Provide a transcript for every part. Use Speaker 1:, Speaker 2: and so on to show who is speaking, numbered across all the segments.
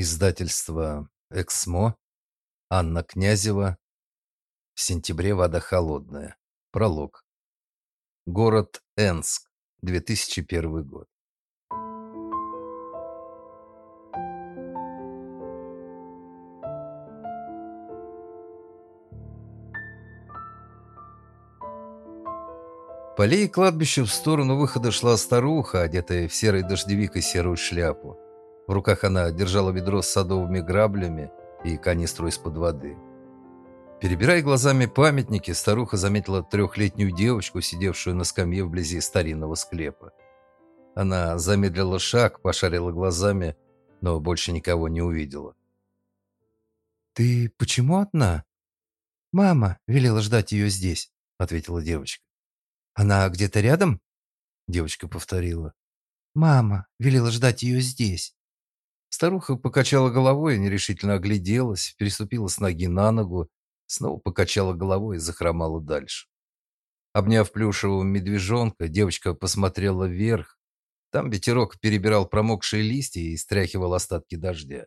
Speaker 1: Издательство «Эксмо», Анна Князева. В сентябре вода холодная. Пролог. Город Энск, 2001 год. полей кладбища в сторону выхода шла старуха, одетая в серый дождевик и серую шляпу. В руках она держала ведро с садовыми граблями и канистру из-под воды. Перебирая глазами памятники, старуха заметила трехлетнюю девочку, сидевшую на скамье вблизи старинного склепа. Она замедлила шаг, пошарила глазами, но больше никого не увидела. «Ты почему одна?» «Мама велела ждать ее здесь», — ответила девочка. «Она где-то рядом?» Девочка повторила. «Мама велела ждать ее здесь». Старуха покачала головой нерешительно огляделась, переступила с ноги на ногу, снова покачала головой и захромала дальше. Обняв плюшевого медвежонка, девочка посмотрела вверх. Там ветерок перебирал промокшие листья и стряхивал остатки дождя.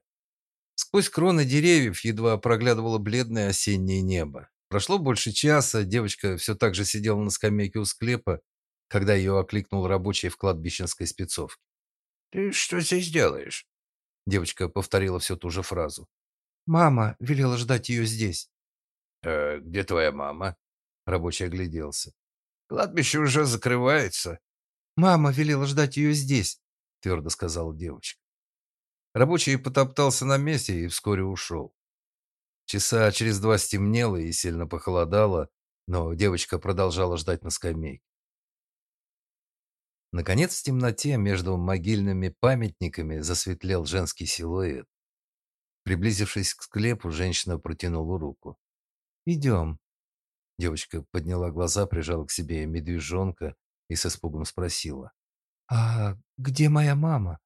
Speaker 1: Сквозь кроны деревьев едва проглядывало бледное осеннее небо. Прошло больше часа, девочка все так же сидела на скамейке у склепа, когда ее окликнул рабочий в кладбищенской спецовке.
Speaker 2: «Ты что здесь делаешь?»
Speaker 1: Девочка повторила всю ту же фразу.
Speaker 3: «Мама велела ждать ее здесь».
Speaker 2: «Э, где твоя мама?»
Speaker 1: Рабочий огляделся.
Speaker 2: «Кладбище уже закрывается».
Speaker 3: «Мама велела ждать ее здесь»,
Speaker 1: твердо сказала девочка. Рабочий потоптался на месте и вскоре ушел. Часа через два стемнело и сильно похолодало, но девочка продолжала ждать на скамейке. Наконец, в темноте между могильными памятниками засветлел женский силуэт. Приблизившись к склепу, женщина протянула руку. «Идем». Девочка подняла глаза, прижала к себе медвежонка и с испугом спросила.
Speaker 3: «А где моя мама?»